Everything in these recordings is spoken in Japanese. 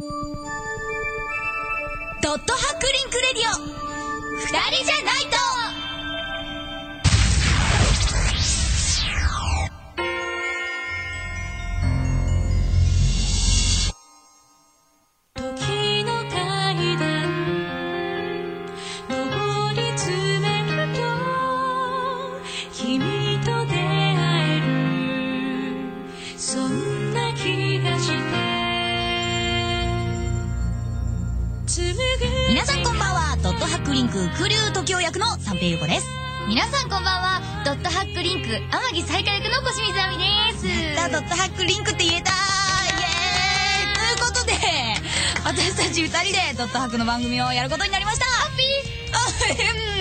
ドットハックリンクレディオ。二人じゃないと。皆さんこんばんはドットハックリンククリュウ時を役の三平優子です。皆さんこんばんはドットハックリンク天城最下役の小清水亜美です。さあドットハックリンクって言えたイエーイということで私たち二人でドットハックの番組をやることになりました。ハッピーあ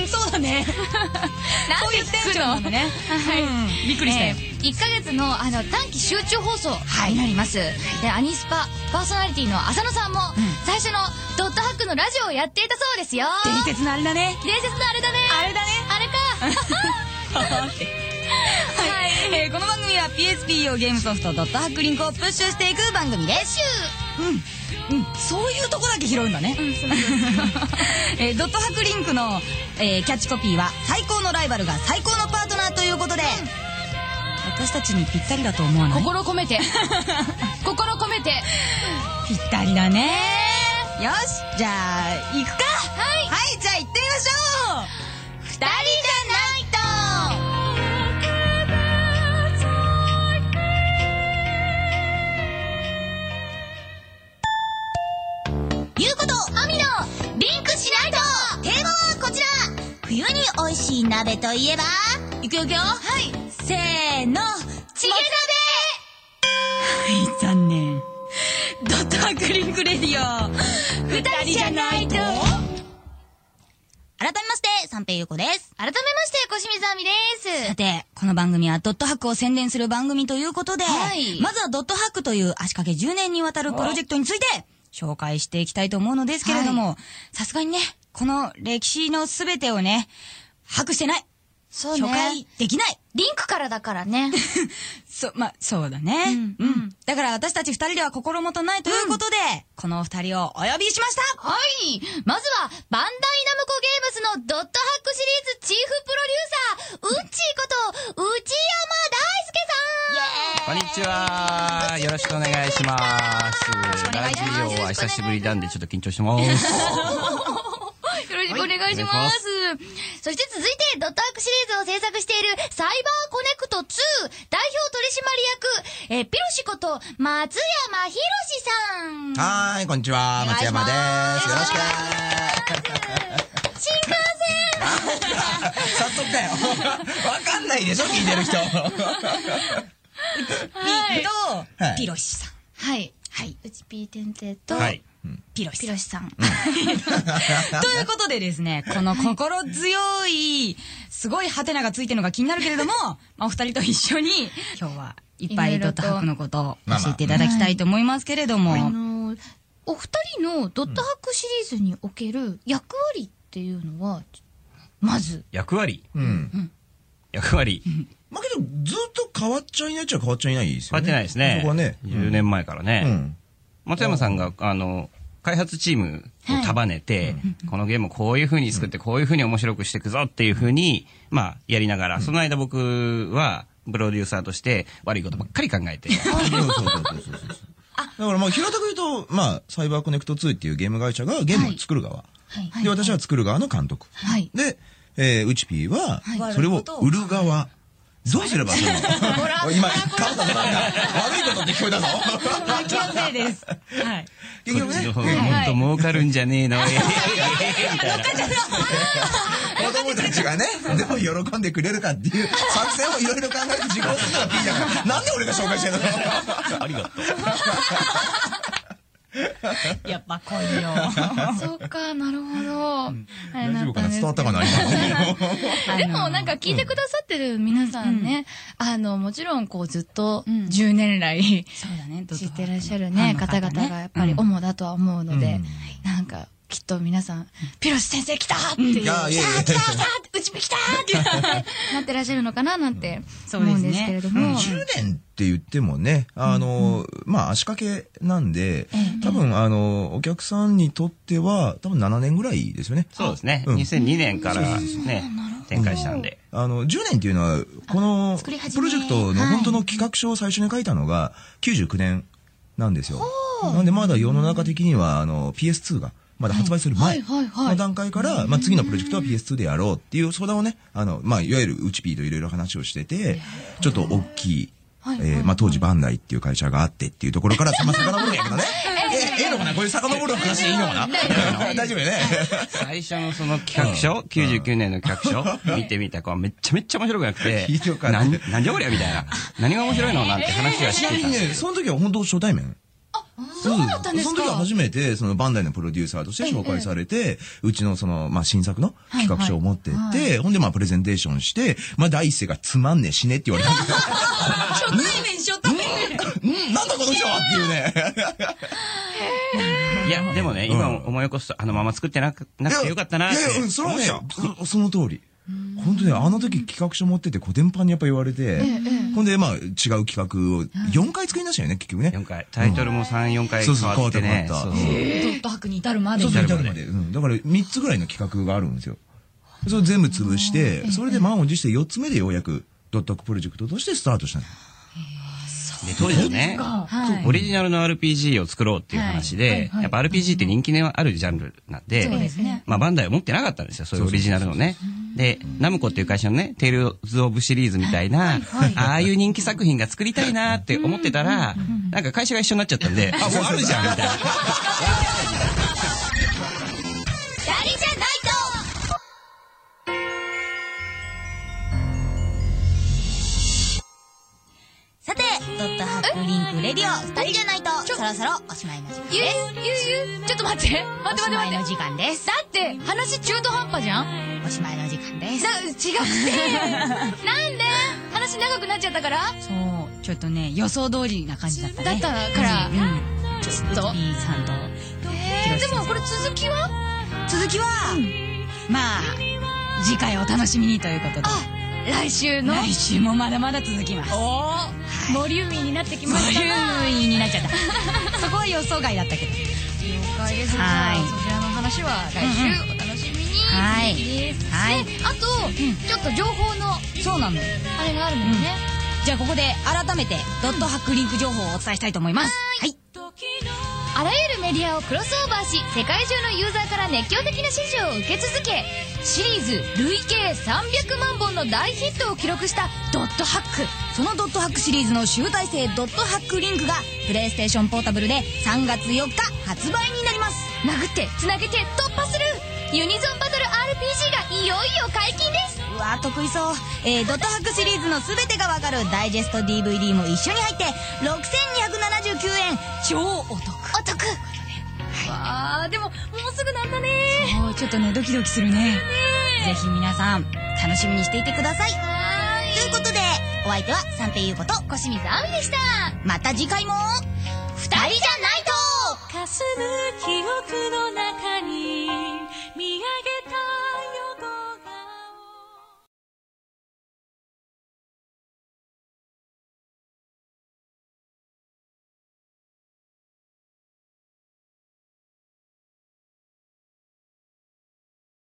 うんそうだね。なんでそういうテン聞くのはい。うん。びっくりしたよ、えー、1ヶ月のあの短期集中放送になります、でアニスパパーソナリティの浅野さんも、最初のドットハックのラジオをやっていたそうですよ。伝説のあれだね。伝説のあれだね。あれだね。あれか。はい、えーこの番組は PSP 用ゲームソフトドットハックリンクをプッシュしていく番組ですうん、うん、そういうとこだけ拾うんだね、えードットハックリンクの、えーキャッチコピーは最高のライバルが最高のパートナーということで、私たちにぴったりだと思わない？心込めて。心込めて。ぴったりだね。よし。じゃあ行くか。はい。はいじゃあ行ってみましょう。二人じゃに美味しい鍋といえば？いくよいくよ。はい。せーの。チゲ鍋。はい残念。ドットハックリンクレディオ二人じゃないと。改めまして三平優子です。改めまして小清水亜美です。さて、この番組はドットハックを宣伝する番組ということで、はい。まずはドットハックという足掛け10年にわたるプロジェクトについて紹介していきたいと思うのですけれども、さすがにね、この歴史のすべてをね、把握してない。そう紹介できない。リンクからだからね そ、ま、そうだね。うんうん。だから私たち二人では心もとないということで、このお二人をお呼びしましたはい。まずは、バンダイナムコゲームズのドットハックシリーズチーフプロデューサー、うっちーこと、内山大輔さんこんにちは。よろしくお願いします。くお願いしますラジオは久しぶりなんでちょっと緊張してます。願いします。そして続いて、ドットハックシリーズを制作している、サイバーコネクト2、代表取締役、えー、ピロシこと、松山博さん。はーい、こんにちは。松山です。よろしく。新幹早速かよ。わかんないでしょ、聞いてる人。はいと、はいピロシさん。線はい。はい。うちピー先生と、はい。ピロシさんピロ。シさん。ということでですね、この心強い、すごいハテナがついてるのが気になるけれども、まあ、お二人と一緒に、今日はいっぱいドットハックのことを教えていただきたいと思いますけれども、あのーお二人のドットハックシリーズにおける役割っていうのは、まず、役割？うん。役割。まあけど、ずっと変わっちゃいないっちゃ変わっちゃいないですよね。変わってないですね。そこはね。10年前からね。うん。松山さんが、あの、開発チームを束ねて、このゲームをこういう風に作って、こういう風に面白くしていくぞっていう風に、まあ、やりながら、その間僕は、プロデューサーとして悪いことばっかり考えて、そうそうそうそうそうそう。だからまあ、平たく言うと、まあ、サイバーコネクト2っていうゲーム会社がゲームを作る側。はい。で、私は作る側の監督。はい。で、えー、うちぴーははい、それを売る側。どうすれば？その、今、顔だぞ、なんか、悪いことって聞こえたぞ。気のせいです。はい。結局ねこっちの、方がもっと儲かるんじゃねえの、ええみたいな。子供たちがね、でも喜んでくれるかっていう作戦をいろいろ考えて自己をするのがピーじゃんか。なんで俺が紹介してんの？ありがとう。やっぱ濃いよ。そうか、なるほど。大丈夫かな伝わったかな今。でもなんか聞いてくださってる皆さんね、あの、もちろんこうずっと10年来そうだね、知ってらっしゃるね、方々がやっぱり主だとは思うので、なんかきっと皆さん、ピロシ先生来たっていう。来た来た来たうちび来たって なってらっしゃるのかななんて 思うんですけれども。10年って言ってもね、あの、まあ足掛けなんで、多分あの、お客さんにとっては多分7年ぐらいですよね。そうですね。うん。2002年からね、展開したんで。あの、10年っていうのは、このプロジェクトの本当の企画書を最初に書いたのが99年なんですよ。なんでまだ世の中的には、あの、PS2 が、まだ発売する前の段階から、まあ次のプロジェクトは PS2 でやろうっていう相談をね、あの、まあいわゆるうちピーといろいろ話をしてて、ちょっと大きい、えーまあ当時バンダイっていう会社があってっていうところから、まあ遡るんやけどね。え、ええのかな？これ遡る話でいいのかな？大丈夫よね。最初のその企画書、99年の企画書、見てみた子はめっちゃめっちゃ面白くなくてひど、かった。なんなんじゃこりゃみたいな。何が面白いの？なんて話はしてた。んですけね、その時は本当初対面？そうだったんですかその時は初めて、そのバンダイのプロデューサーとして紹介されて、うちのその、まあ、新作の企画書を持ってって、ほんでまあ、プレゼンテーションして、まあ、第一声がつまんねえ死ねって言われたんですよ。初対面初対面んなんだこの人はっていうね。ど。いや、でもね、今思い起こすと、あのまま作ってなくなくてよかったなっていやそれその通り。本当ね、あの時企画書持ってて、コテンパンにやっぱ言われて、ほんで、まあ、違う企画を4回作りましたよね、結局ね。4回。タイトルも3、4回変そうそうわってね。変わった。そうそう。変わっドット博に至るまで。にそうそう、至るまで。だから3つぐらいの企画があるんですよ。それを全部潰して、それで満を持して4つ目でようやくドットハックプロジェクトとしてスタートしたんです。で当時はね、はい。オリジナルの RPG を作ろうっていう話で、やっぱ RPG って人気のあるジャンルなんで、まあバンダイは持ってなかったんですよ、そういうオリジナルのね。で、ナムコっていう会社のね、テイルズ・オブシリーズみたい。な、ああいう人気作品が作りたいなって思ってたら、なんか会社が一緒になっちゃったんで、あ、もうあるじゃんみたいな。二人じゃないさてドットハックリンクレディオ二人じゃないとそろそろおしまいの時間ゆうでゆうゆうちょっと待って。待ってすおしまいの待って。待って時間です。だって話中途半端じゃんおしまいの時間です。だ違くて なんで？話長くなっちゃったから？そうちょっとね予想通りな感じだったね。だったから。うんうん。ちょっと。B さんとえーでもこれ続きは？続きは、まあ次回お楽しみにということで。あ来週の？来週もまだまだ続きます。おー。ボリューミーになってきまボリューミーになっちゃった。そこは予想外だったけど。了解です。はい。あそちらの話は来週。お楽しみにはい。はい。であとちょっと情報のそうなのよあれがあるのよね。じゃあここで改めてドットハックリンク情報をお伝えしたいと思います。はい。あらゆるメディアをクロスオーバーし世界中のユーザーから熱狂的な支持を受け続けシリーズ累計300万本の大ヒットを記録したドットハック。そのドットハックシリーズの集大成ドットハックリンクがプレイステーションポータブルで3月4日発売になります。殴ってつなげて突破するユニゾンバトル RPG がいよいよ解禁です。うわー得意そう、えー、ドットハックシリーズの全てがわかるダイジェスト DVD も一緒に入って6279円。超お得。お得わあでももうすぐなんだね。そうちょっとねドキドキするね。ぜひ皆さん楽しみにしていてください。はということでお相手は三平優子と小清水亜美でした。また次回も。二人じゃないと。かすむ記憶の中に